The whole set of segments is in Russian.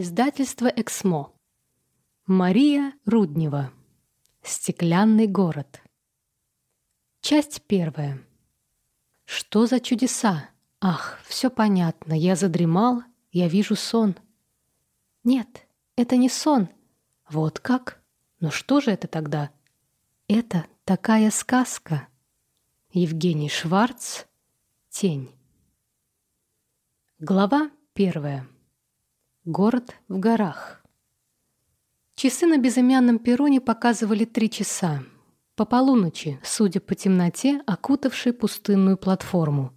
Издательство «Эксмо». Мария Руднева. Стеклянный город. Часть первая. Что за чудеса? Ах, все понятно. Я задремал, я вижу сон. Нет, это не сон. Вот как? Но что же это тогда? Это такая сказка. Евгений Шварц. Тень. Глава первая. Город в горах. Часы на безымянном перроне показывали три часа. По полуночи, судя по темноте, окутавшей пустынную платформу.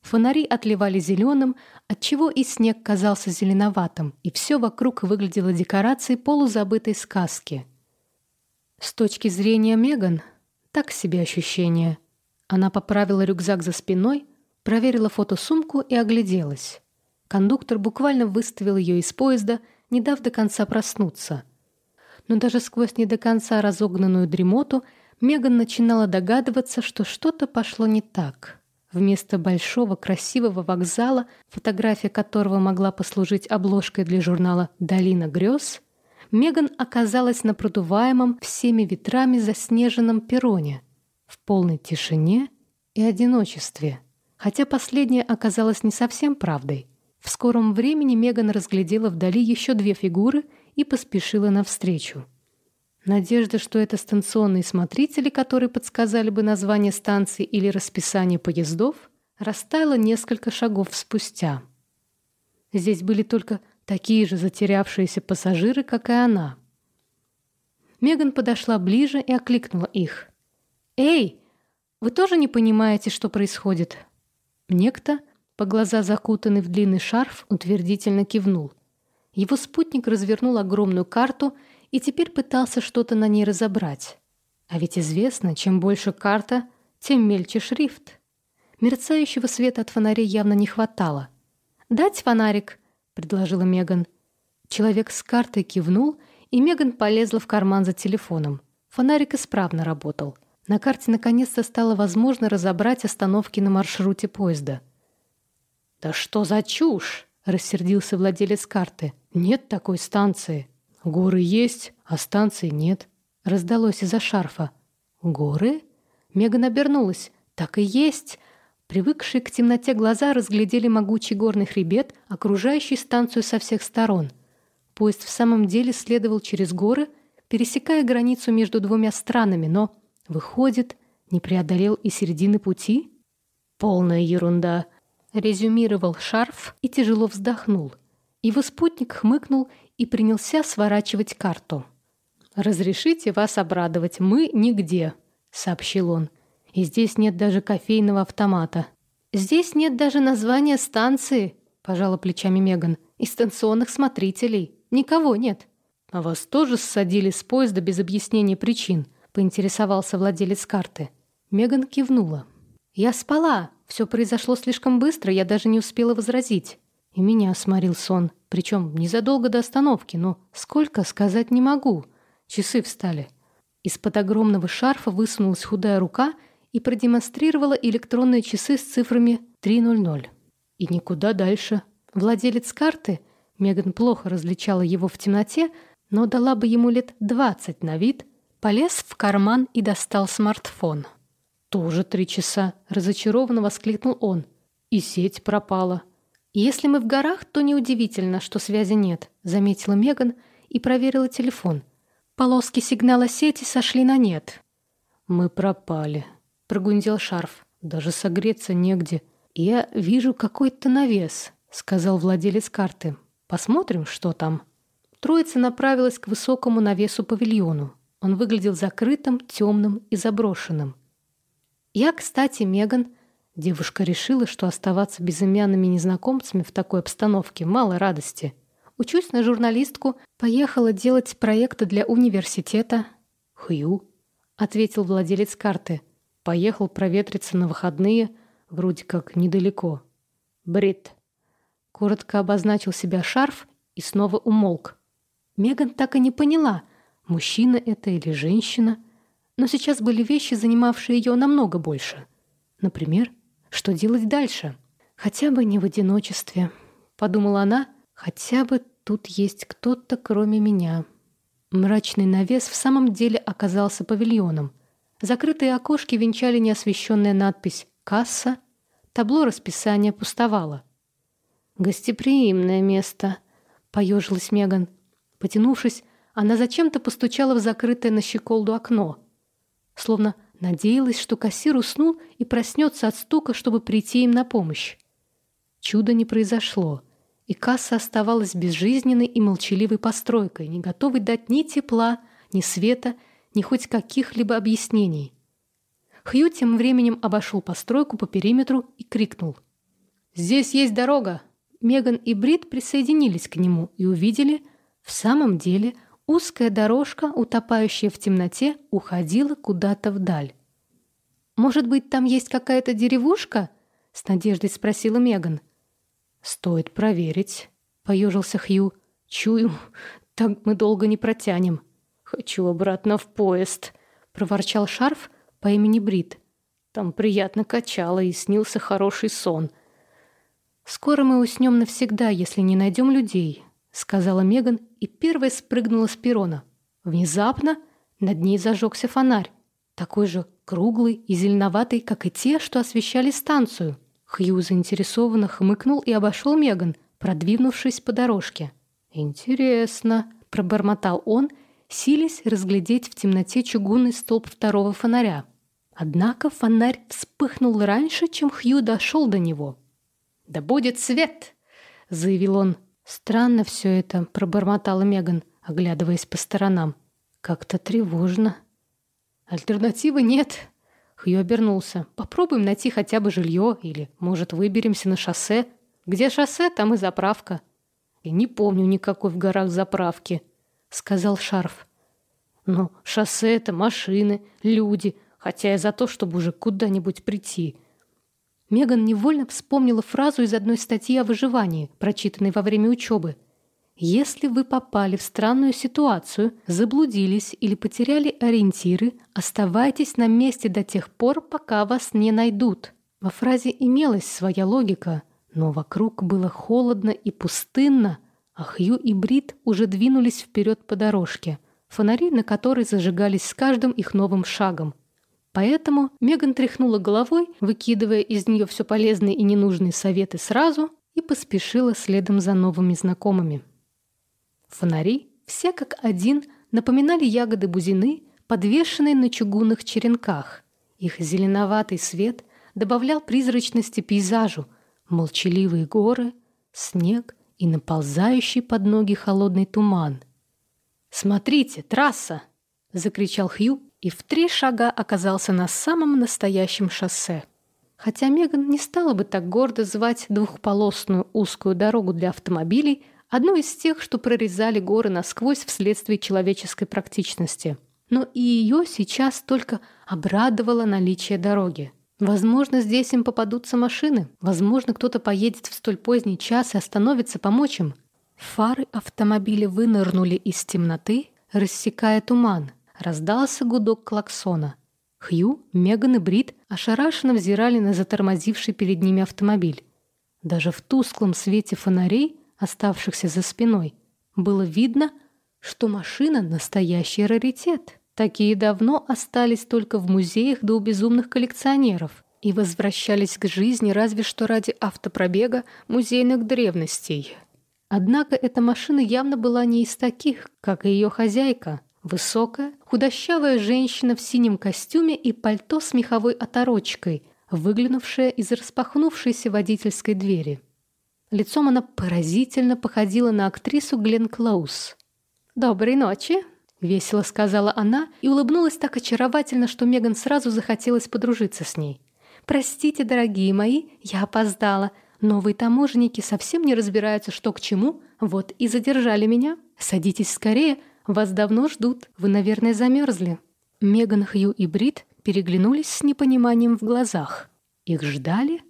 Фонари отливали зеленым, отчего и снег казался зеленоватым, и все вокруг выглядело декорацией полузабытой сказки. С точки зрения Меган, так себе ощущение. Она поправила рюкзак за спиной, проверила фотосумку и огляделась. Кондуктор буквально выставил ее из поезда, не дав до конца проснуться. Но даже сквозь не до конца разогнанную дремоту Меган начинала догадываться, что что-то пошло не так. Вместо большого красивого вокзала, фотография которого могла послужить обложкой для журнала «Долина грез», Меган оказалась на продуваемом всеми ветрами заснеженном перроне, в полной тишине и одиночестве, хотя последнее оказалось не совсем правдой. В скором времени Меган разглядела вдали еще две фигуры и поспешила навстречу. Надежда, что это станционные смотрители, которые подсказали бы название станции или расписание поездов, растаяла несколько шагов спустя. Здесь были только такие же затерявшиеся пассажиры, как и она. Меган подошла ближе и окликнула их. «Эй, вы тоже не понимаете, что происходит?» Некто по глаза закутанный в длинный шарф, утвердительно кивнул. Его спутник развернул огромную карту и теперь пытался что-то на ней разобрать. А ведь известно, чем больше карта, тем мельче шрифт. Мерцающего света от фонарей явно не хватало. «Дать фонарик?» — предложила Меган. Человек с картой кивнул, и Меган полезла в карман за телефоном. Фонарик исправно работал. На карте наконец-то стало возможно разобрать остановки на маршруте поезда — «Да что за чушь?» — рассердился владелец карты. «Нет такой станции. Горы есть, а станции нет». Раздалось из-за шарфа. «Горы?» Меган обернулась. «Так и есть!» Привыкшие к темноте глаза разглядели могучий горный хребет, окружающий станцию со всех сторон. Поезд в самом деле следовал через горы, пересекая границу между двумя странами, но, выходит, не преодолел и середины пути? Полная ерунда резюмировал шарф и тяжело вздохнул. Его спутник хмыкнул и принялся сворачивать карту. «Разрешите вас обрадовать, мы нигде», — сообщил он. «И здесь нет даже кофейного автомата». «Здесь нет даже названия станции», — пожала плечами Меган. «И станционных смотрителей. Никого нет». «А вас тоже ссадили с поезда без объяснения причин?» — поинтересовался владелец карты. Меган кивнула. «Я спала. Все произошло слишком быстро, я даже не успела возразить. И меня сморил сон. Причем незадолго до остановки, но сколько, сказать не могу. Часы встали. Из-под огромного шарфа высунулась худая рука и продемонстрировала электронные часы с цифрами 300. И никуда дальше. Владелец карты, Меган плохо различала его в темноте, но дала бы ему лет 20 на вид, полез в карман и достал смартфон. «Тоже три часа», — разочарованно воскликнул он. «И сеть пропала». «Если мы в горах, то неудивительно, что связи нет», — заметила Меган и проверила телефон. Полоски сигнала сети сошли на нет. «Мы пропали», — прогундел шарф. «Даже согреться негде. Я вижу какой-то навес», — сказал владелец карты. «Посмотрим, что там». Троица направилась к высокому навесу павильону. Он выглядел закрытым, темным и заброшенным. Я, кстати, Меган. Девушка решила, что оставаться безымянными незнакомцами в такой обстановке мало радости. Учусь на журналистку, поехала делать проекты для университета. Хью, ответил владелец карты. Поехал проветриться на выходные, вроде как недалеко. Брит. Коротко обозначил себя шарф и снова умолк. Меган так и не поняла, мужчина это или женщина. Но сейчас были вещи, занимавшие ее намного больше. Например, что делать дальше? Хотя бы не в одиночестве, подумала она, хотя бы тут есть кто-то, кроме меня. Мрачный навес в самом деле оказался павильоном. Закрытые окошки венчали неосвещенная надпись «Касса». Табло расписания пустовало. «Гостеприимное место», — поежилась Меган. Потянувшись, она зачем-то постучала в закрытое на щеколду окно. Словно надеялась, что кассир уснул и проснется от стука, чтобы прийти им на помощь. Чудо не произошло — и касса оставалась безжизненной и молчаливой постройкой, не готовой дать ни тепла, ни света, ни хоть каких-либо объяснений. Хью тем временем обошел постройку по периметру и крикнул. «Здесь есть дорога!» Меган и Брит присоединились к нему и увидели, в самом деле, узкая дорожка, утопающая в темноте, уходила куда-то вдаль. «Может быть, там есть какая-то деревушка?» — с надеждой спросила Меган. — «Стоит проверить», — поежился Хью. «Чую, так мы долго не протянем». «Хочу обратно в поезд», — проворчал Шарф по имени Брит. «Там приятно качало и снился хороший сон». «Скоро мы уснем навсегда, если не найдем людей», — сказала Меган и первая спрыгнула с перона. Внезапно над ней зажегся фонарь, такой же круглый и зеленоватый, как и те, что освещали станцию. Хью заинтересованно хмыкнул и обошел Меган, продвинувшись по дорожке. «Интересно», — пробормотал он, силясь разглядеть в темноте чугунный столб второго фонаря. Однако фонарь вспыхнул раньше, чем Хью дошел до него. «Да будет свет!» — заявил он. «Странно все это», — пробормотала Меган, оглядываясь по сторонам. «Как-то тревожно». «Альтернативы нет», Хью обернулся. «Попробуем найти хотя бы жилье, или, может, выберемся на шоссе. Где шоссе, там и заправка». «И не помню никакой в горах заправки», — сказал Шарф. «Ну, шоссе — это машины, люди, хотя я за то, чтобы уже куда-нибудь прийти». Меган невольно вспомнила фразу из одной статьи о выживании, прочитанной во время учебы. Если вы попали в странную ситуацию, заблудились или потеряли ориентиры, оставайтесь на месте до тех пор, пока вас не найдут. Во фразе имелась своя логика, но вокруг было холодно и пустынно, а Хью и Брит уже двинулись вперед по дорожке, фонари на которой зажигались с каждым их новым шагом. Поэтому Меган тряхнула головой, выкидывая из нее все полезные и ненужные советы сразу, и поспешила следом за новыми знакомыми. Фонари, все как один, напоминали ягоды бузины, подвешенные на чугунных черенках. Их зеленоватый свет добавлял призрачности пейзажу, молчаливые горы, снег и наползающий под ноги холодный туман. «Смотрите, трасса!» — закричал Хью и в три шага оказался на самом настоящем шоссе. Хотя Меган не стала бы так гордо звать двухполосную узкую дорогу для автомобилей одну из тех, что прорезали горы насквозь вследствие человеческой практичности. Но и ее сейчас только обрадовало наличие дороги. Возможно, здесь им попадутся машины. Возможно, кто-то поедет в столь поздний час и остановится помочь им. Фары автомобиля вынырнули из темноты, рассекая туман. Раздался гудок клаксона. Хью, Меган и Брит ошарашенно взирали на затормозивший перед ними автомобиль. Даже в тусклом свете фонарей оставшихся за спиной, было видно, что машина — настоящий раритет. Такие давно остались только в музеях да у безумных коллекционеров и возвращались к жизни разве что ради автопробега музейных древностей. Однако эта машина явно была не из таких, как и ее хозяйка. Высокая, худощавая женщина в синем костюме и пальто с меховой оторочкой, выглянувшая из распахнувшейся водительской двери. Лицом она поразительно походила на актрису Глен Клоуз. «Доброй ночи!» — весело сказала она и улыбнулась так очаровательно, что Меган сразу захотелось подружиться с ней. «Простите, дорогие мои, я опоздала. Новые таможенники совсем не разбираются, что к чему, вот и задержали меня. Садитесь скорее, вас давно ждут, вы, наверное, замерзли». Меган, Хью и Брит переглянулись с непониманием в глазах. Их ждали?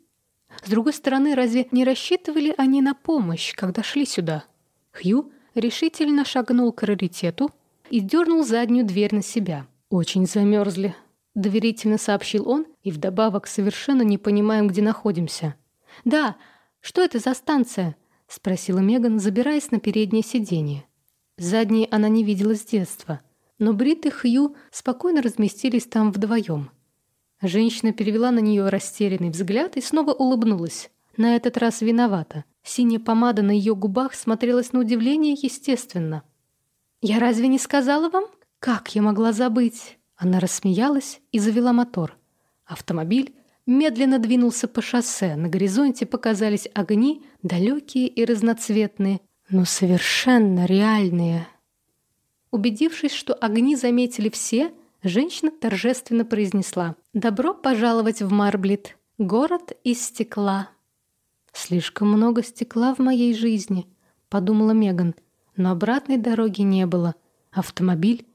С другой стороны, разве не рассчитывали они на помощь, когда шли сюда? Хью решительно шагнул к раритету и дернул заднюю дверь на себя. «Очень замерзли», — доверительно сообщил он, и вдобавок совершенно не понимаем, где находимся. «Да, что это за станция?» — спросила Меган, забираясь на переднее сиденье. Задние она не видела с детства, но Брит и Хью спокойно разместились там вдвоем. Женщина перевела на нее растерянный взгляд и снова улыбнулась. На этот раз виновата. Синяя помада на ее губах смотрелась на удивление естественно. «Я разве не сказала вам? Как я могла забыть?» Она рассмеялась и завела мотор. Автомобиль медленно двинулся по шоссе. На горизонте показались огни, далекие и разноцветные, но совершенно реальные. Убедившись, что огни заметили все, женщина торжественно произнесла «Добро пожаловать в Марблит, город из стекла». «Слишком много стекла в моей жизни», — подумала Меган, но обратной дороги не было. Автомобиль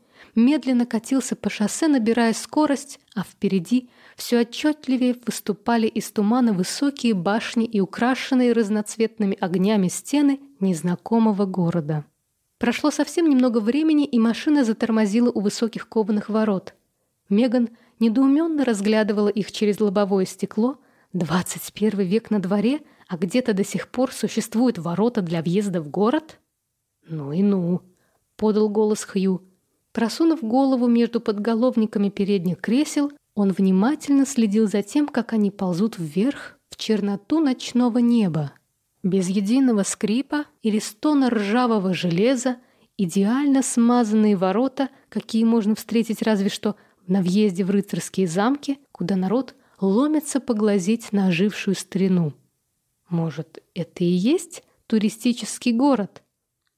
медленно катился по шоссе, набирая скорость, а впереди все отчетливее выступали из тумана высокие башни и украшенные разноцветными огнями стены незнакомого города. Прошло совсем немного времени, и машина затормозила у высоких кованых ворот. Меган недоуменно разглядывала их через лобовое стекло. 21 век на дворе, а где-то до сих пор существуют ворота для въезда в город? «Ну и ну!» — подал голос Хью. Просунув голову между подголовниками передних кресел, он внимательно следил за тем, как они ползут вверх в черноту ночного неба. Без единого скрипа или стона ржавого железа, идеально смазанные ворота, какие можно встретить разве что на въезде в рыцарские замки, куда народ ломится поглазеть на ожившую старину. Может, это и есть туристический город?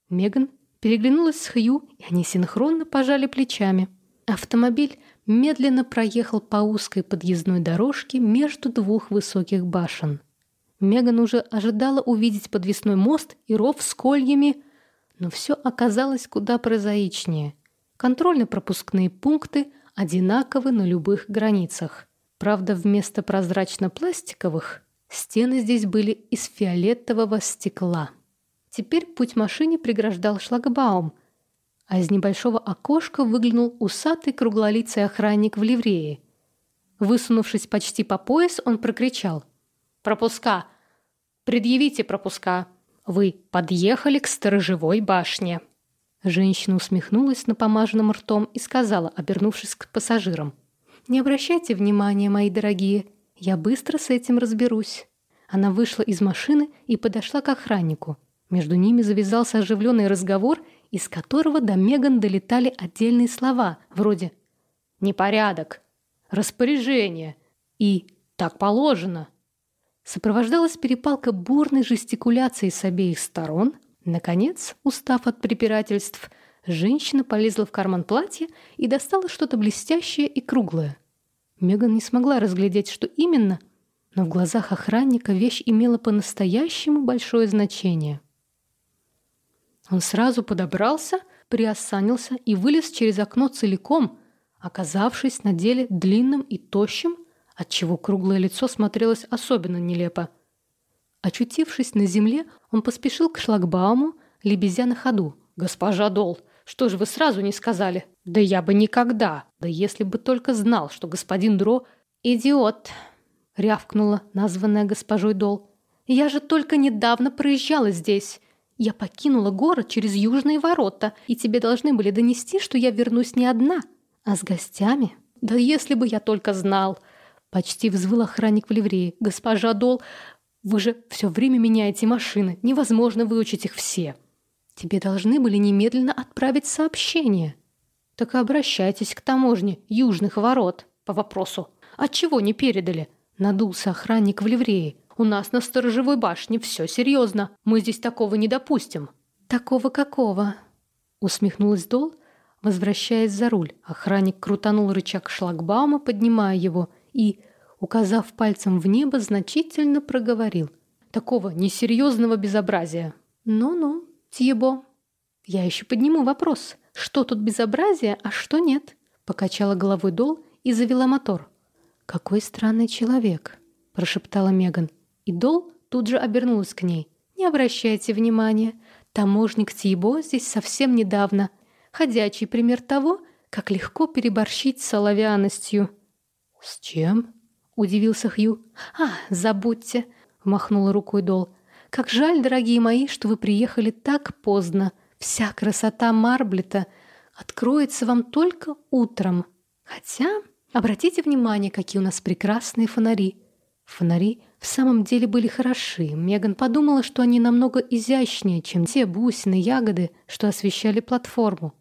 Меган переглянулась с Хью, и они синхронно пожали плечами. Автомобиль медленно проехал по узкой подъездной дорожке между двух высоких башен. Меган уже ожидала увидеть подвесной мост и ров с кольями, но все оказалось куда прозаичнее. Контрольно-пропускные пункты одинаковы на любых границах. Правда, вместо прозрачно-пластиковых стены здесь были из фиолетового стекла. Теперь путь машине преграждал шлагбаум, а из небольшого окошка выглянул усатый круглолицый охранник в ливрее. Высунувшись почти по пояс, он прокричал. «Пропуска! Предъявите пропуска! Вы подъехали к сторожевой башне!» Женщина усмехнулась напомаженным ртом и сказала, обернувшись к пассажирам. «Не обращайте внимания, мои дорогие, я быстро с этим разберусь». Она вышла из машины и подошла к охраннику. Между ними завязался оживленный разговор, из которого до Меган долетали отдельные слова, вроде «непорядок», «распоряжение» и «так положено». Сопровождалась перепалка бурной жестикуляцией с обеих сторон. Наконец, устав от препирательств, женщина полезла в карман платья и достала что-то блестящее и круглое. Меган не смогла разглядеть, что именно, но в глазах охранника вещь имела по-настоящему большое значение — он сразу подобрался, приосанился и вылез через окно целиком, оказавшись на деле длинным и тощим, отчего круглое лицо смотрелось особенно нелепо. Очутившись на земле, он поспешил к шлагбауму, лебезя на ходу. «Госпожа Дол, что же вы сразу не сказали?» «Да я бы никогда! Да если бы только знал, что господин Дро — идиот!» — рявкнула названная госпожой Дол. «Я же только недавно проезжала здесь. Я покинула город через южные ворота, и тебе должны были донести, что я вернусь не одна, а с гостями. Да если бы я только знал!» Почти взвыл охранник в ливрее. «Госпожа Дол, вы же все время меняете машины. Невозможно выучить их все. Тебе должны были немедленно отправить сообщение. Так обращайтесь к таможне южных ворот по вопросу. Отчего не передали?» Надулся охранник в ливрее. У нас на сторожевой башне все серьезно. Мы здесь такого не допустим». «Такого какого?» Усмехнулась Дол, возвращаясь за руль. Охранник крутанул рычаг шлагбаума, поднимая его, и, указав пальцем в небо, значительно проговорил. «Такого несерьезного безобразия». «Ну-ну, Тьебо, я еще подниму вопрос. Что тут безобразие, а что нет?» Покачала головой Дол и завела мотор. «Какой странный человек», — прошептала Меган. И Дол тут же обернулась к ней. «Не обращайте внимания. Таможник Тибо здесь совсем недавно. Ходячий пример того, как легко переборщить с соловянностью». «С чем?» — удивился Хью. «А, забудьте», — махнула рукой Дол. Как жаль, дорогие мои, что вы приехали так поздно. Вся красота Марблета откроется вам только утром. Хотя, обратите внимание, какие у нас прекрасные фонари. Фонари в самом деле были хороши. Меган подумала, что они намного изящнее, чем те бусины ягоды, что освещали платформу.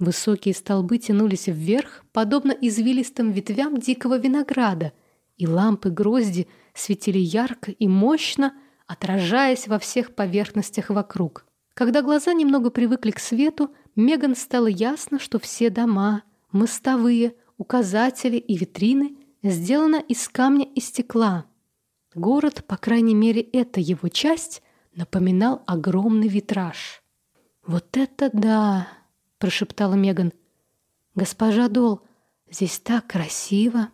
Высокие столбы тянулись вверх, подобно извилистым ветвям дикого винограда, и лампы грозди светили ярко и мощно, отражаясь во всех поверхностях вокруг. Когда глаза немного привыкли к свету, Меган стало ясно, что все дома, мостовые, указатели и витрины сделаны из камня и стекла. Город, по крайней мере, эта его часть, напоминал огромный витраж. «Вот это да!» — прошептала Меган. «Госпожа Дол, здесь так красиво!»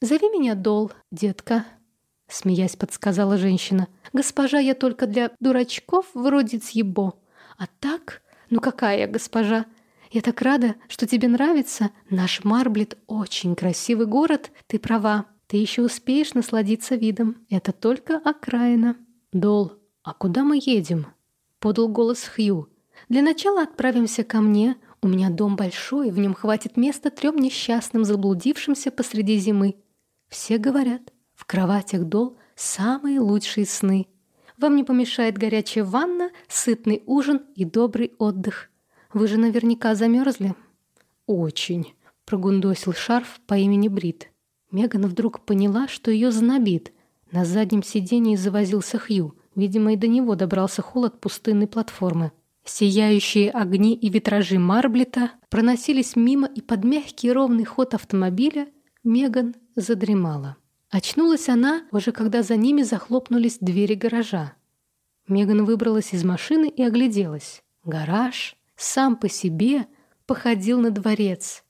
«Зови меня Дол, детка», — смеясь подсказала женщина. «Госпожа я только для дурачков вроде Цьебо. А так, ну какая я госпожа? Я так рада, что тебе нравится. Наш Марблет очень красивый город, ты права. Ты еще успеешь насладиться видом. Это только окраина». «Дол, а куда мы едем?» — подал голос Хью. «Для начала отправимся ко мне. У меня дом большой, в нем хватит места трем несчастным, заблудившимся посреди зимы. Все говорят, в кроватях Дол самые лучшие сны. Вам не помешает горячая ванна, сытный ужин и добрый отдых. Вы же наверняка замерзли?» «Очень», — прогундосил шарф по имени Брит. Меган вдруг поняла, что ее знобит. На заднем сидении завозился Хью. Видимо, и до него добрался холод пустынной платформы. Сияющие огни и витражи Марблета проносились мимо, и под мягкий ровный ход автомобиля Меган задремала. Очнулась она, уже когда за ними захлопнулись двери гаража. Меган выбралась из машины и огляделась. Гараж сам по себе походил на дворец.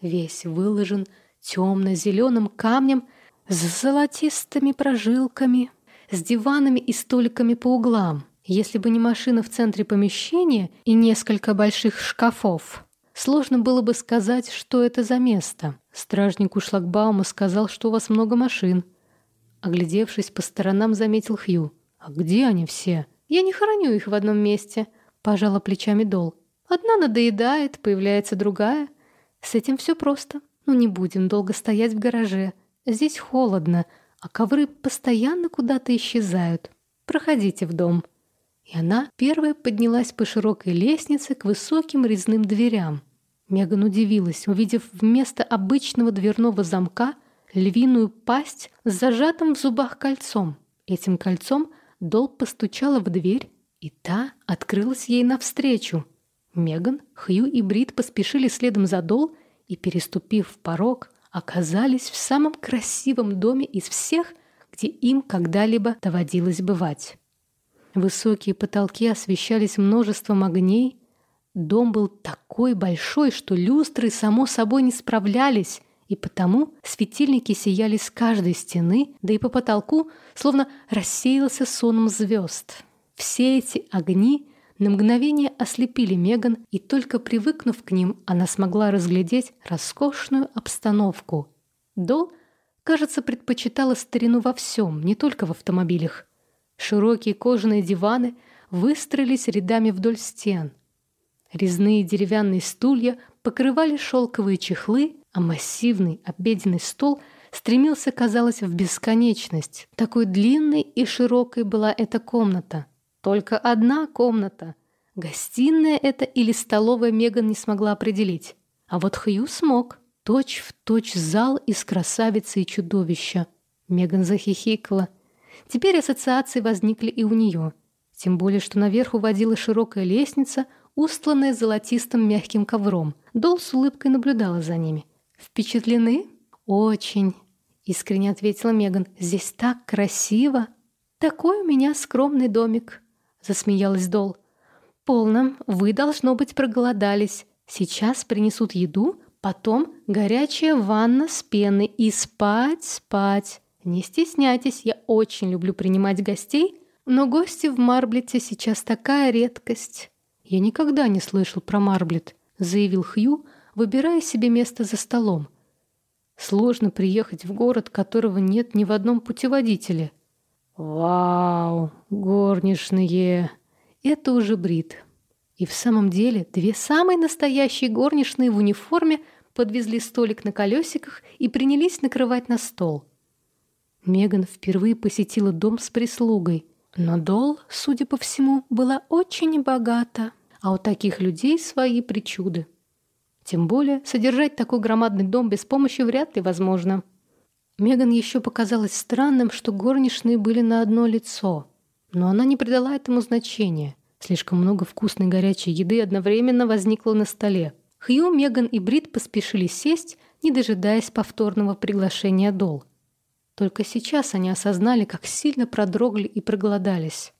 Весь выложен темно-зеленым камнем с золотистыми прожилками, с диванами и столиками по углам. Если бы не машина в центре помещения и несколько больших шкафов, сложно было бы сказать, что это за место. Стражник у шлагбаума сказал, что у вас много машин. Оглядевшись по сторонам, заметил Хью. «А где они все?» «Я не храню их в одном месте», — пожала плечами Дол. «Одна надоедает, появляется другая. С этим все просто. Ну не будем долго стоять в гараже. Здесь холодно, а ковры постоянно куда-то исчезают. Проходите в дом». И она первая поднялась по широкой лестнице к высоким резным дверям. Меган удивилась, увидев вместо обычного дверного замка львиную пасть с зажатым в зубах кольцом. Этим кольцом Дол постучала в дверь, и та открылась ей навстречу. Меган, Хью и Брит поспешили следом за Дол и, переступив порог, оказались в самом красивом доме из всех, где им когда-либо доводилось бывать. Высокие потолки освещались множеством огней, Дом был такой большой, что люстры само собой не справлялись, и потому светильники сияли с каждой стены, да и по потолку словно рассеялся соном звезд. Все эти огни на мгновение ослепили Меган, и только привыкнув к ним, она смогла разглядеть роскошную обстановку. Дол, кажется, предпочитала старину во всем, не только в автомобилях. Широкие кожаные диваны выстроились рядами вдоль стен – Резные деревянные стулья покрывали шелковые чехлы, а массивный обеденный стол стремился, казалось, в бесконечность. Такой длинной и широкой была эта комната. Только одна комната. Гостиная это или столовая Меган не смогла определить. А вот Хью смог. Точь в точь зал из красавицы и чудовища. Меган захихикала. Теперь ассоциации возникли и у нее. Тем более, что наверх уводила широкая лестница, устланная золотистым мягким ковром. Дол с улыбкой наблюдала за ними. «Впечатлены?» «Очень», — искренне ответила Меган. «Здесь так красиво!» «Такой у меня скромный домик», — засмеялась Дол. «Полно. Вы, должно быть, проголодались. Сейчас принесут еду, потом горячая ванна с пеной и спать, спать. Не стесняйтесь, я очень люблю принимать гостей, но гости в Марблете сейчас такая редкость». «Я никогда не слышал про Марблет», — заявил Хью, выбирая себе место за столом. «Сложно приехать в город, которого нет ни в одном путеводителе». «Вау, горничные!» Это уже Брит. И в самом деле две самые настоящие горничные в униформе подвезли столик на колесиках и принялись накрывать на стол. Меган впервые посетила дом с прислугой, но Дол, судя по всему, была очень богата, а у таких людей свои причуды. Тем более содержать такой громадный дом без помощи вряд ли возможно. Меган еще показалось странным, что горничные были на одно лицо, но она не придала этому значения. Слишком много вкусной горячей еды одновременно возникло на столе. Хью, Меган и Брит поспешили сесть, не дожидаясь повторного приглашения Дол. Только сейчас они осознали, как сильно продрогли и проголодались.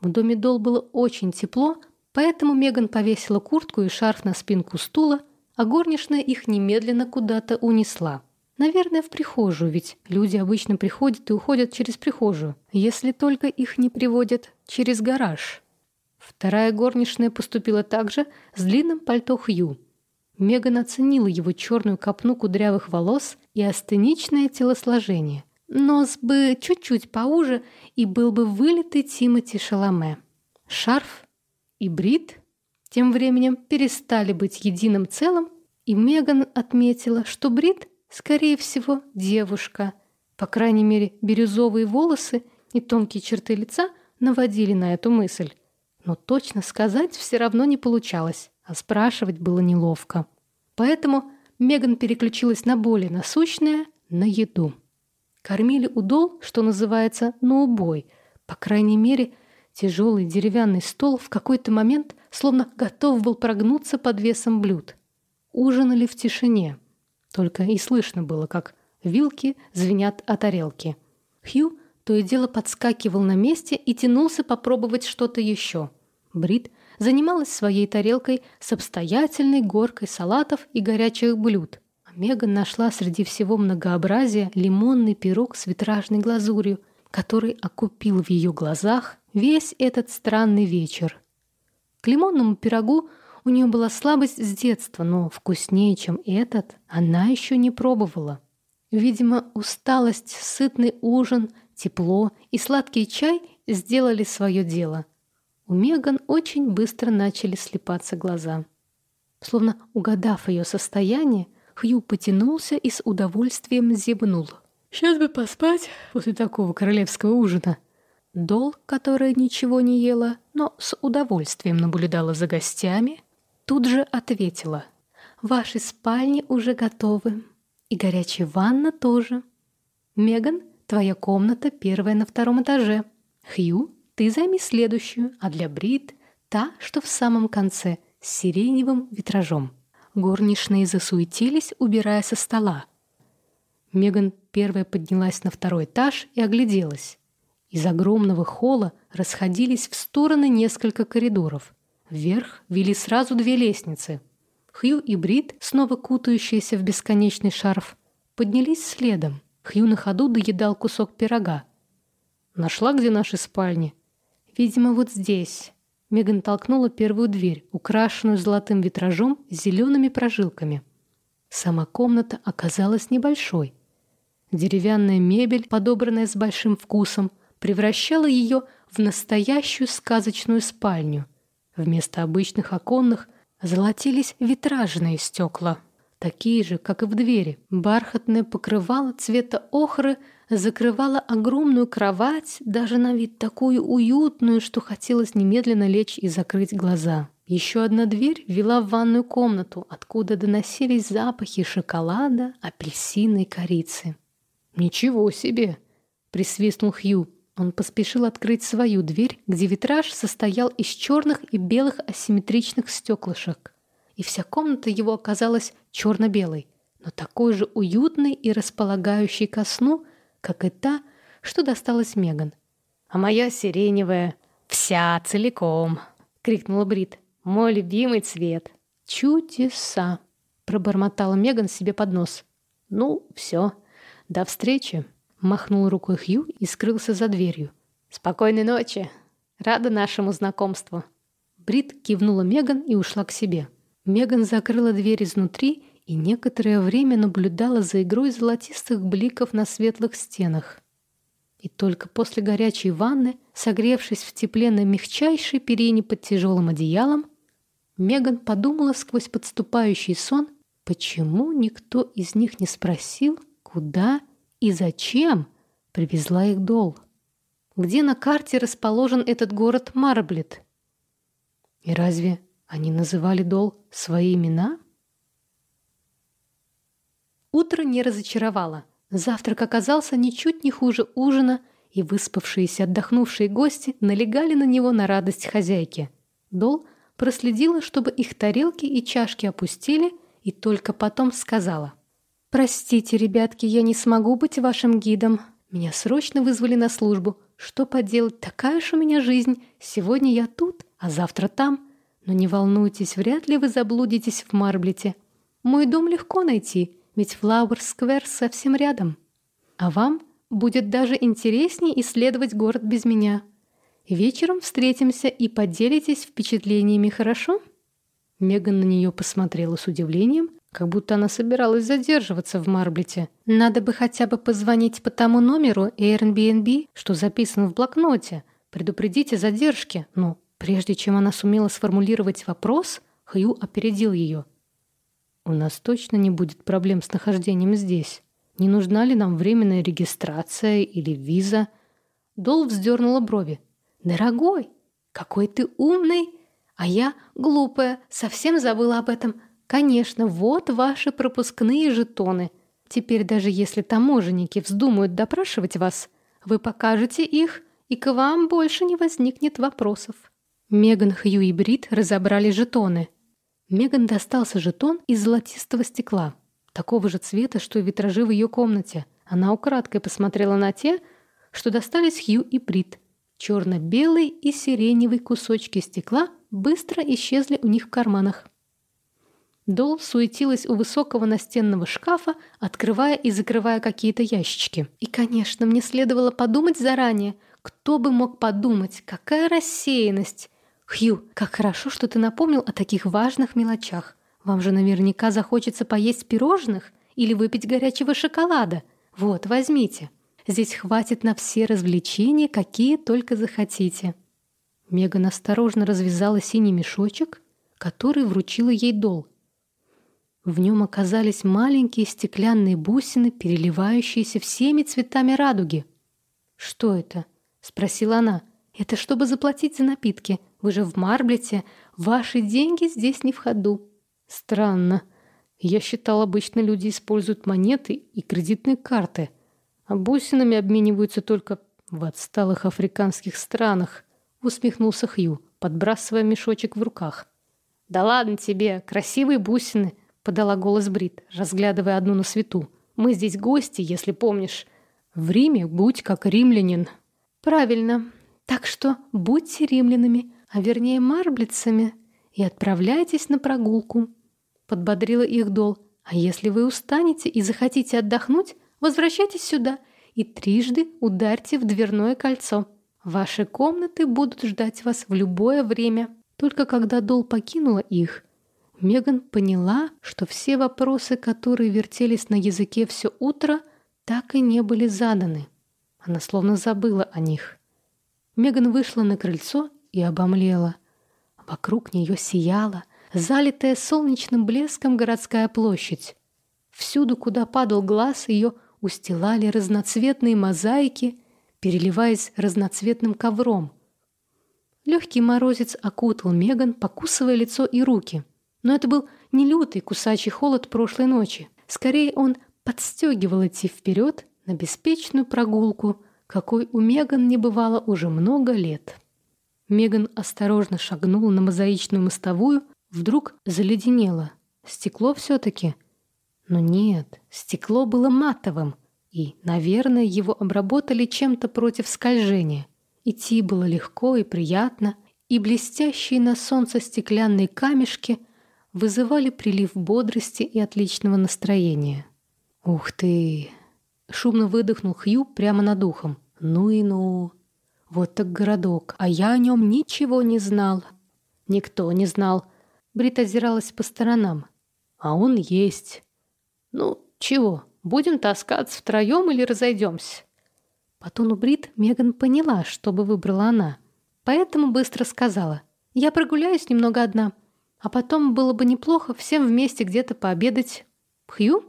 В доме Дол было очень тепло, поэтому Меган повесила куртку и шарф на спинку стула, а горничная их немедленно куда-то унесла. Наверное, в прихожую, ведь люди обычно приходят и уходят через прихожую, если только их не приводят через гараж. Вторая горничная поступила так же с длинным пальто Хью. Меган оценила его черную копну кудрявых волос и астеничное телосложение. Нос бы чуть-чуть поуже и был бы вылитый Тимоти Шаломе. Шарф и брит тем временем перестали быть единым целым, и Меган отметила, что брит Скорее всего, девушка. По крайней мере, бирюзовые волосы и тонкие черты лица наводили на эту мысль. Но точно сказать все равно не получалось, а спрашивать было неловко. Поэтому Меган переключилась на более насущное – на еду. Кормили удол, что называется, на убой. По крайней мере, тяжелый деревянный стол в какой-то момент словно готов был прогнуться под весом блюд. Ужинали в тишине – только и слышно было, как вилки звенят о тарелки. Хью то и дело подскакивал на месте и тянулся попробовать что-то еще. Брит занималась своей тарелкой с обстоятельной горкой салатов и горячих блюд. А Меган нашла среди всего многообразия лимонный пирог с витражной глазурью, который окупил в ее глазах весь этот странный вечер. К лимонному пирогу у нее была слабость с детства, но вкуснее, чем этот, она еще не пробовала. Видимо, усталость, сытный ужин, тепло и сладкий чай сделали свое дело. У Меган очень быстро начали слепаться глаза. Словно угадав ее состояние, Хью потянулся и с удовольствием зевнул. «Сейчас бы поспать после такого королевского ужина». Дол, которая ничего не ела, но с удовольствием наблюдала за гостями, тут же ответила. «Ваши спальни уже готовы. И горячая ванна тоже. Меган, твоя комната первая на втором этаже. Хью, ты займи следующую, а для Брит та, что в самом конце, с сиреневым витражом». Горничные засуетились, убирая со стола. Меган первая поднялась на второй этаж и огляделась. Из огромного холла расходились в стороны несколько коридоров. Вверх вели сразу две лестницы. Хью и Брит, снова кутающиеся в бесконечный шарф, поднялись следом. Хью на ходу доедал кусок пирога. «Нашла, где наши спальни?» «Видимо, вот здесь». Меган толкнула первую дверь, украшенную золотым витражом с зелеными прожилками. Сама комната оказалась небольшой. Деревянная мебель, подобранная с большим вкусом, превращала ее в настоящую сказочную спальню — Вместо обычных оконных золотились витражные стекла, такие же, как и в двери. Бархатное покрывало цвета охры закрывало огромную кровать, даже на вид такую уютную, что хотелось немедленно лечь и закрыть глаза. Еще одна дверь вела в ванную комнату, откуда доносились запахи шоколада, апельсина и корицы. «Ничего себе!» — присвистнул Хью. Он поспешил открыть свою дверь, где витраж состоял из черных и белых асимметричных стеклышек. И вся комната его оказалась черно-белой, но такой же уютной и располагающей ко сну, как и та, что досталась Меган. «А моя сиреневая вся целиком!» — крикнула Брит. «Мой любимый цвет!» «Чудеса!» — пробормотала Меган себе под нос. «Ну, все. До встречи!» Махнул рукой Хью и скрылся за дверью. «Спокойной ночи! Рада нашему знакомству!» Брит кивнула Меган и ушла к себе. Меган закрыла дверь изнутри и некоторое время наблюдала за игрой золотистых бликов на светлых стенах. И только после горячей ванны, согревшись в тепле на мягчайшей перине под тяжелым одеялом, Меган подумала сквозь подступающий сон, почему никто из них не спросил, куда и зачем привезла их Дол. Где на карте расположен этот город Марблет? И разве они называли Дол свои имена? Утро не разочаровало. Завтрак оказался ничуть не хуже ужина, и выспавшиеся отдохнувшие гости налегали на него на радость хозяйки. Дол проследила, чтобы их тарелки и чашки опустили, и только потом сказала. «Простите, ребятки, я не смогу быть вашим гидом. Меня срочно вызвали на службу. Что поделать, такая уж у меня жизнь. Сегодня я тут, а завтра там. Но не волнуйтесь, вряд ли вы заблудитесь в Марблете. Мой дом легко найти, ведь Флауэр-сквер совсем рядом. А вам будет даже интереснее исследовать город без меня. Вечером встретимся и поделитесь впечатлениями, хорошо?» Меган на нее посмотрела с удивлением, как будто она собиралась задерживаться в Марблете. «Надо бы хотя бы позвонить по тому номеру Airbnb, что записан в блокноте. Предупредите задержки. Но прежде чем она сумела сформулировать вопрос, Хью опередил ее – у нас точно не будет проблем с нахождением здесь. Не нужна ли нам временная регистрация или виза? Дол вздернула брови. Дорогой, какой ты умный, а я глупая, совсем забыла об этом. Конечно, вот ваши пропускные жетоны. Теперь даже если таможенники вздумают допрашивать вас, вы покажете их, и к вам больше не возникнет вопросов. Меган, Хью и Брит разобрали жетоны – Меган достался жетон из золотистого стекла, такого же цвета, что и витражи в ее комнате. Она украдкой посмотрела на те, что достались Хью и Брит. Черно-белый и сиреневый кусочки стекла быстро исчезли у них в карманах. Дол суетилась у высокого настенного шкафа, открывая и закрывая какие-то ящички. И, конечно, мне следовало подумать заранее. Кто бы мог подумать, какая рассеянность! «Хью, как хорошо, что ты напомнил о таких важных мелочах. Вам же наверняка захочется поесть пирожных или выпить горячего шоколада. Вот, возьмите. Здесь хватит на все развлечения, какие только захотите». Меган осторожно развязала синий мешочек, который вручила ей Дол. В нем оказались маленькие стеклянные бусины, переливающиеся всеми цветами радуги. «Что это?» — спросила она. «Это чтобы заплатить за напитки. Вы же в Марблете. Ваши деньги здесь не в ходу». «Странно. Я считал, обычно люди используют монеты и кредитные карты, а бусинами обмениваются только в отсталых африканских странах», — усмехнулся Хью, подбрасывая мешочек в руках. «Да ладно тебе, красивые бусины», — подала голос Брит, разглядывая одну на свету. «Мы здесь гости, если помнишь. В Риме будь как римлянин». «Правильно. Так что будьте римлянами, а вернее марблицами, и отправляйтесь на прогулку», — подбодрила их Дол. «А если вы устанете и захотите отдохнуть, возвращайтесь сюда и трижды ударьте в дверное кольцо. Ваши комнаты будут ждать вас в любое время». Только когда Дол покинула их, Меган поняла, что все вопросы, которые вертелись на языке все утро, так и не были заданы. Она словно забыла о них. Меган вышла на крыльцо и обомлела. Вокруг нее сияла, залитая солнечным блеском городская площадь. Всюду, куда падал глаз, ее устилали разноцветные мозаики, переливаясь разноцветным ковром. Легкий морозец окутал Меган, покусывая лицо и руки. Но это был не лютый кусачий холод прошлой ночи. Скорее, он подстегивал идти вперед на беспечную прогулку какой у Меган не бывало уже много лет. Меган осторожно шагнула на мозаичную мостовую, вдруг заледенела. Стекло все-таки? Но нет, стекло было матовым, и, наверное, его обработали чем-то против скольжения. Идти было легко и приятно, и блестящие на солнце стеклянные камешки вызывали прилив бодрости и отличного настроения. «Ух ты!» Шумно выдохнул Хью прямо над ухом. «Ну и ну! Вот так городок, а я о нем ничего не знал». «Никто не знал». Брит озиралась по сторонам. «А он есть». «Ну, чего, будем таскаться втроем или разойдемся?» По тону Брит Меган поняла, что бы выбрала она. Поэтому быстро сказала. «Я прогуляюсь немного одна. А потом было бы неплохо всем вместе где-то пообедать. Хью?»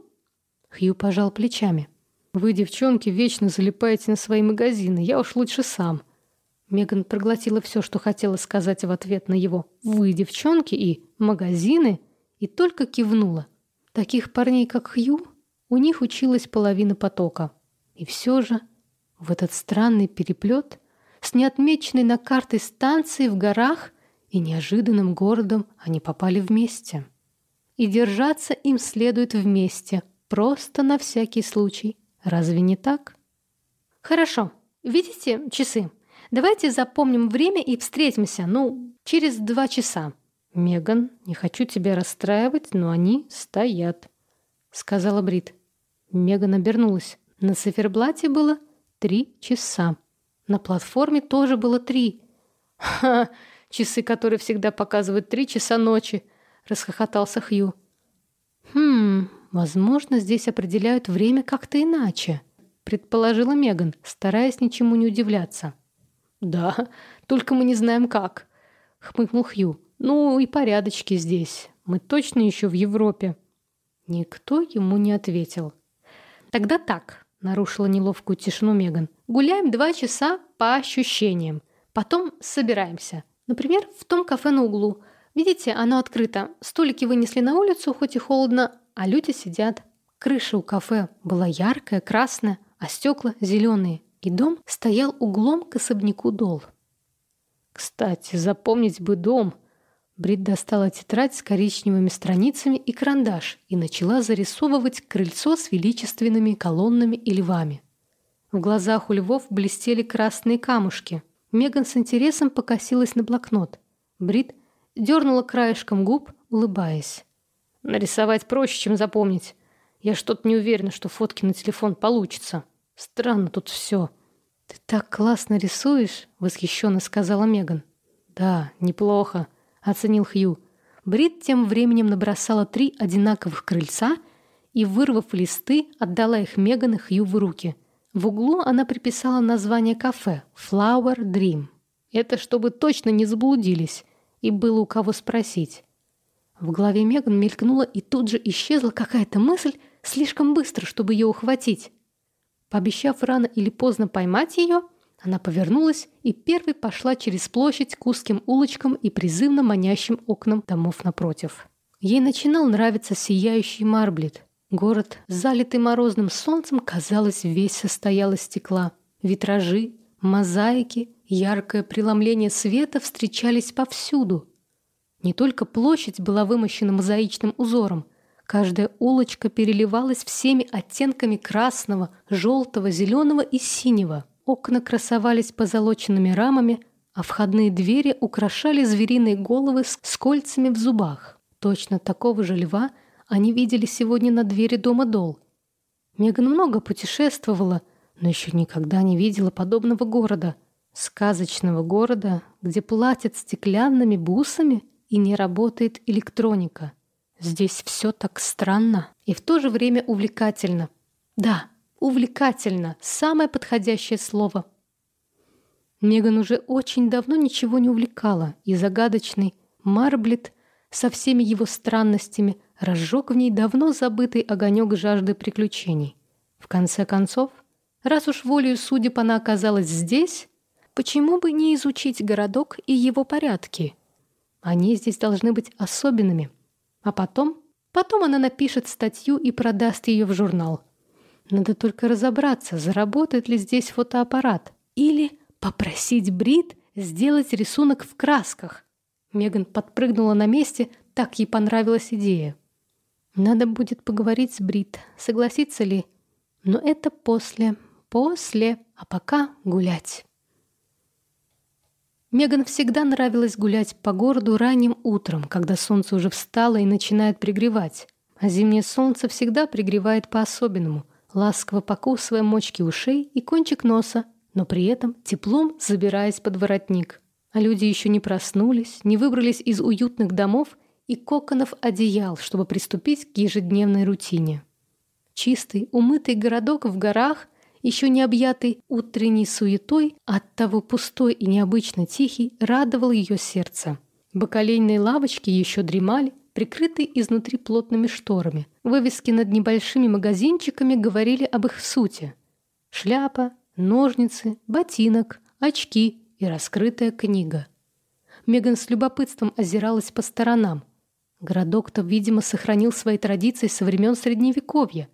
Хью пожал плечами. «Вы, девчонки, вечно залипаете на свои магазины. Я уж лучше сам». Меган проглотила все, что хотела сказать в ответ на его «вы, девчонки» и «магазины» и только кивнула. Таких парней, как Хью, у них училась половина потока. И все же в этот странный переплет с неотмеченной на карте станцией в горах и неожиданным городом они попали вместе. И держаться им следует вместе, просто на всякий случай. Разве не так? Хорошо. Видите часы? Давайте запомним время и встретимся, ну, через два часа. Меган, не хочу тебя расстраивать, но они стоят, сказала Брит. Меган обернулась. На циферблате было три часа. На платформе тоже было три. Ха, часы, которые всегда показывают три часа ночи, расхохотался Хью. Хм, возможно, здесь определяют время как-то иначе, предположила Меган, стараясь ничему не удивляться. «Да, только мы не знаем как», — хмыкнул Хью. «Ну и порядочки здесь. Мы точно еще в Европе». Никто ему не ответил. «Тогда так», — нарушила неловкую тишину Меган. «Гуляем два часа по ощущениям. Потом собираемся. Например, в том кафе на углу. Видите, оно открыто. Столики вынесли на улицу, хоть и холодно, а люди сидят. Крыша у кафе была яркая, красная, а стекла зеленые и дом стоял углом к особняку Дол. «Кстати, запомнить бы дом!» Брит достала тетрадь с коричневыми страницами и карандаш и начала зарисовывать крыльцо с величественными колоннами и львами. В глазах у львов блестели красные камушки. Меган с интересом покосилась на блокнот. Брит дернула краешком губ, улыбаясь. «Нарисовать проще, чем запомнить. Я что-то не уверена, что фотки на телефон получится». Странно тут все. Ты так классно рисуешь, восхищенно сказала Меган. Да, неплохо, оценил Хью. Брит тем временем набросала три одинаковых крыльца и, вырвав листы, отдала их Меган и Хью в руки. В углу она приписала название кафе Flower Dream. Это чтобы точно не заблудились и было у кого спросить. В голове Меган мелькнула и тут же исчезла какая-то мысль слишком быстро, чтобы ее ухватить. Пообещав рано или поздно поймать ее, она повернулась и первой пошла через площадь к узким улочкам и призывно манящим окнам домов напротив. Ей начинал нравиться сияющий Марблет. Город, залитый морозным солнцем, казалось, весь состоял из стекла. Витражи, мозаики, яркое преломление света встречались повсюду. Не только площадь была вымощена мозаичным узором, Каждая улочка переливалась всеми оттенками красного, желтого, зеленого и синего. Окна красовались позолоченными рамами, а входные двери украшали звериные головы с кольцами в зубах. Точно такого же льва они видели сегодня на двери дома Дол. Меган много путешествовала, но еще никогда не видела подобного города. Сказочного города, где платят стеклянными бусами и не работает электроника. Здесь все так странно и в то же время увлекательно. Да, увлекательно — самое подходящее слово. Меган уже очень давно ничего не увлекала, и загадочный Марблет со всеми его странностями разжег в ней давно забытый огонек жажды приключений. В конце концов, раз уж волею судеб она оказалась здесь, почему бы не изучить городок и его порядки? Они здесь должны быть особенными — а потом, потом она напишет статью и продаст ее в журнал. Надо только разобраться, заработает ли здесь фотоаппарат. Или попросить Брит сделать рисунок в красках. Меган подпрыгнула на месте, так ей понравилась идея. Надо будет поговорить с Брит, согласится ли. Но это после, после, а пока гулять. Меган всегда нравилось гулять по городу ранним утром, когда солнце уже встало и начинает пригревать. А зимнее солнце всегда пригревает по-особенному, ласково покусывая мочки ушей и кончик носа, но при этом теплом забираясь под воротник. А люди еще не проснулись, не выбрались из уютных домов и коконов одеял, чтобы приступить к ежедневной рутине. Чистый, умытый городок в горах еще не объятый утренней суетой, оттого пустой и необычно тихий, радовал ее сердце. Бакалейные лавочки еще дремали, прикрытые изнутри плотными шторами. Вывески над небольшими магазинчиками говорили об их сути. Шляпа, ножницы, ботинок, очки и раскрытая книга. Меган с любопытством озиралась по сторонам. Городок-то, видимо, сохранил свои традиции со времен Средневековья.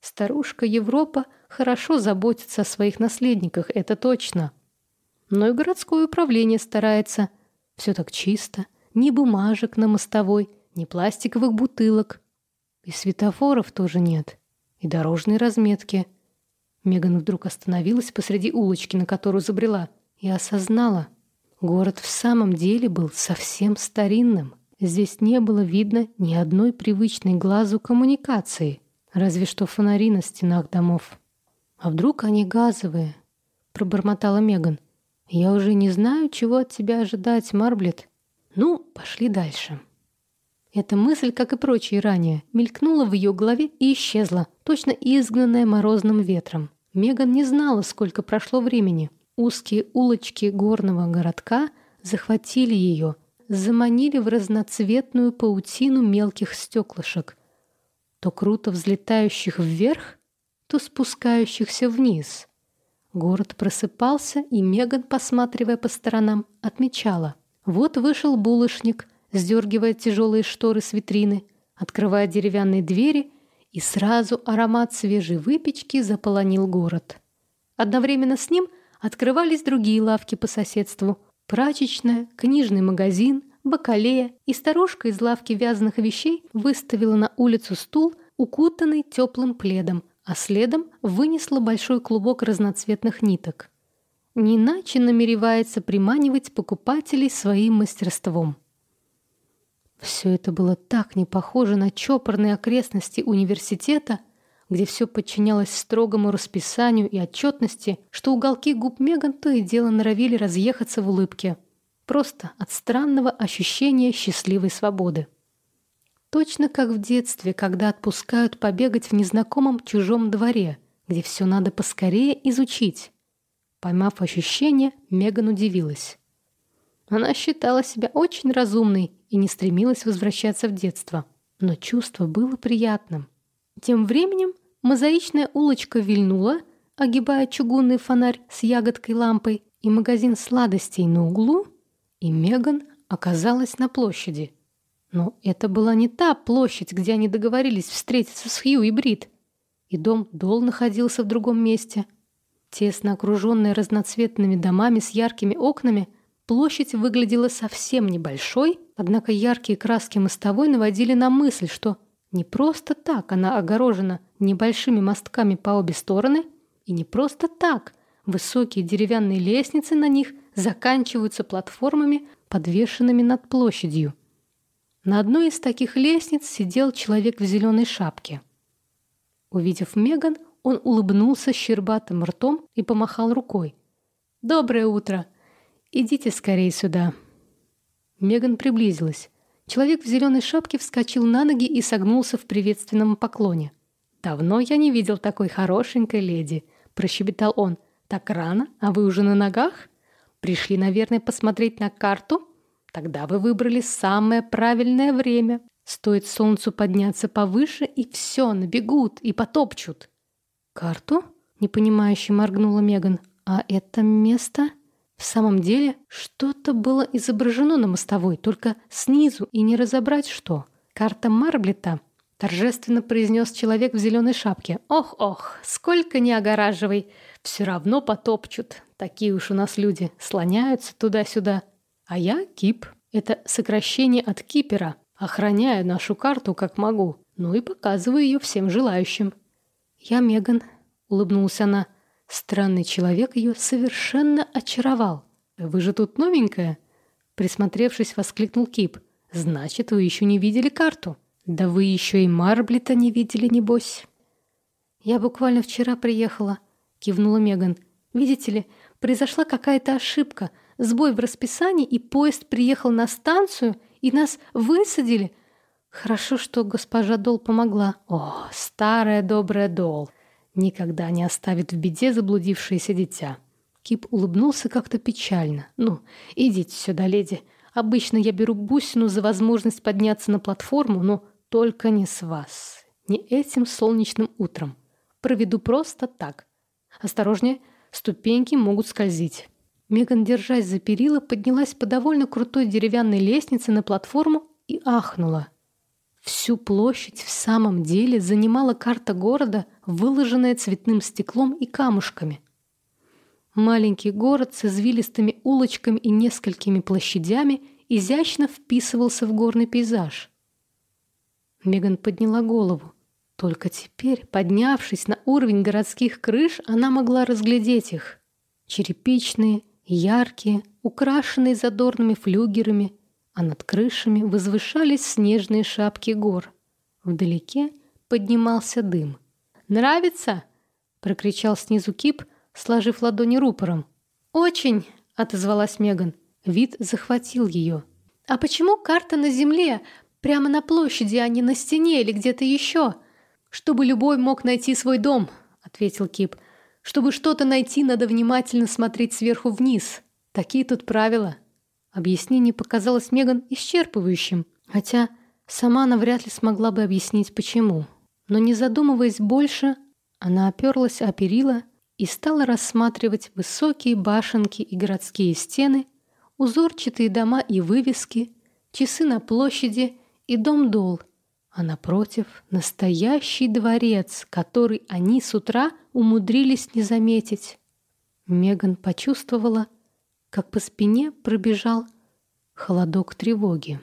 Старушка Европа хорошо заботится о своих наследниках, это точно. Но и городское управление старается. Все так чисто. Ни бумажек на мостовой, ни пластиковых бутылок. И светофоров тоже нет. И дорожной разметки. Меган вдруг остановилась посреди улочки, на которую забрела, и осознала. Город в самом деле был совсем старинным. Здесь не было видно ни одной привычной глазу коммуникации, разве что фонари на стенах домов. «А вдруг они газовые?» — пробормотала Меган. «Я уже не знаю, чего от тебя ожидать, Марблет. Ну, пошли дальше». Эта мысль, как и прочие ранее, мелькнула в ее голове и исчезла, точно изгнанная морозным ветром. Меган не знала, сколько прошло времени. Узкие улочки горного городка захватили ее, заманили в разноцветную паутину мелких стеклышек, то круто взлетающих вверх, то спускающихся вниз. Город просыпался, и Меган, посматривая по сторонам, отмечала. Вот вышел булочник, сдергивая тяжелые шторы с витрины, открывая деревянные двери, и сразу аромат свежей выпечки заполонил город. Одновременно с ним открывались другие лавки по соседству – Прачечная, книжный магазин, бакалея и старушка из лавки вязаных вещей выставила на улицу стул, укутанный теплым пледом, а следом вынесла большой клубок разноцветных ниток. Не иначе намеревается приманивать покупателей своим мастерством. Все это было так не похоже на чопорные окрестности университета, где все подчинялось строгому расписанию и отчетности, что уголки губ Меган то и дело норовили разъехаться в улыбке. Просто от странного ощущения счастливой свободы. Точно как в детстве, когда отпускают побегать в незнакомом чужом дворе, где все надо поскорее изучить. Поймав ощущение, Меган удивилась. Она считала себя очень разумной и не стремилась возвращаться в детство. Но чувство было приятным. Тем временем Мозаичная улочка вильнула, огибая чугунный фонарь с ягодкой лампой и магазин сладостей на углу, и Меган оказалась на площади. Но это была не та площадь, где они договорились встретиться с Хью и Брит. И дом Дол находился в другом месте. Тесно окруженная разноцветными домами с яркими окнами, площадь выглядела совсем небольшой, однако яркие краски мостовой наводили на мысль, что не просто так она огорожена небольшими мостками по обе стороны, и не просто так высокие деревянные лестницы на них заканчиваются платформами, подвешенными над площадью. На одной из таких лестниц сидел человек в зеленой шапке. Увидев Меган, он улыбнулся щербатым ртом и помахал рукой. «Доброе утро! Идите скорее сюда!» Меган приблизилась. Человек в зеленой шапке вскочил на ноги и согнулся в приветственном поклоне. «Давно я не видел такой хорошенькой леди», — прощебетал он. «Так рано? А вы уже на ногах? Пришли, наверное, посмотреть на карту? Тогда вы выбрали самое правильное время. Стоит солнцу подняться повыше, и все, набегут и потопчут». «Карту?» — непонимающе моргнула Меган. «А это место?» В самом деле, что-то было изображено на мостовой, только снизу, и не разобрать что. «Карта Марблета», — торжественно произнес человек в зеленой шапке. «Ох-ох, сколько не огораживай, все равно потопчут. Такие уж у нас люди, слоняются туда-сюда. А я Кип. Это сокращение от Кипера. Охраняю нашу карту как могу, ну и показываю ее всем желающим». «Я Меган», — улыбнулась она, — Странный человек ее совершенно очаровал. «Вы же тут новенькая?» Присмотревшись, воскликнул Кип. «Значит, вы еще не видели карту?» «Да вы еще и Марблета не видели, небось?» «Я буквально вчера приехала», — кивнула Меган. «Видите ли, произошла какая-то ошибка, сбой в расписании, и поезд приехал на станцию, и нас высадили. Хорошо, что госпожа Дол помогла. О, старая добрая Дол!» Никогда не оставит в беде заблудившееся дитя. Кип улыбнулся как-то печально. «Ну, идите сюда, леди. Обычно я беру бусину за возможность подняться на платформу, но только не с вас. Не этим солнечным утром. Проведу просто так. Осторожнее, ступеньки могут скользить». Меган, держась за перила, поднялась по довольно крутой деревянной лестнице на платформу и ахнула. Всю площадь в самом деле занимала карта города, выложенная цветным стеклом и камушками. Маленький город с извилистыми улочками и несколькими площадями изящно вписывался в горный пейзаж. Меган подняла голову. Только теперь, поднявшись на уровень городских крыш, она могла разглядеть их. Черепичные, яркие, украшенные задорными флюгерами, а над крышами возвышались снежные шапки гор. Вдалеке поднимался дым. «Нравится?» — прокричал снизу Кип, сложив ладони рупором. «Очень!» — отозвалась Меган. Вид захватил ее. «А почему карта на земле, прямо на площади, а не на стене или где-то еще?» «Чтобы любой мог найти свой дом», — ответил Кип. «Чтобы что-то найти, надо внимательно смотреть сверху вниз. Такие тут правила». Объяснение показалось Меган исчерпывающим, хотя сама она вряд ли смогла бы объяснить, почему. Но не задумываясь больше, она оперлась о перила и стала рассматривать высокие башенки и городские стены, узорчатые дома и вывески, часы на площади и дом-дол, а напротив — настоящий дворец, который они с утра умудрились не заметить. Меган почувствовала, как по спине пробежал холодок тревоги.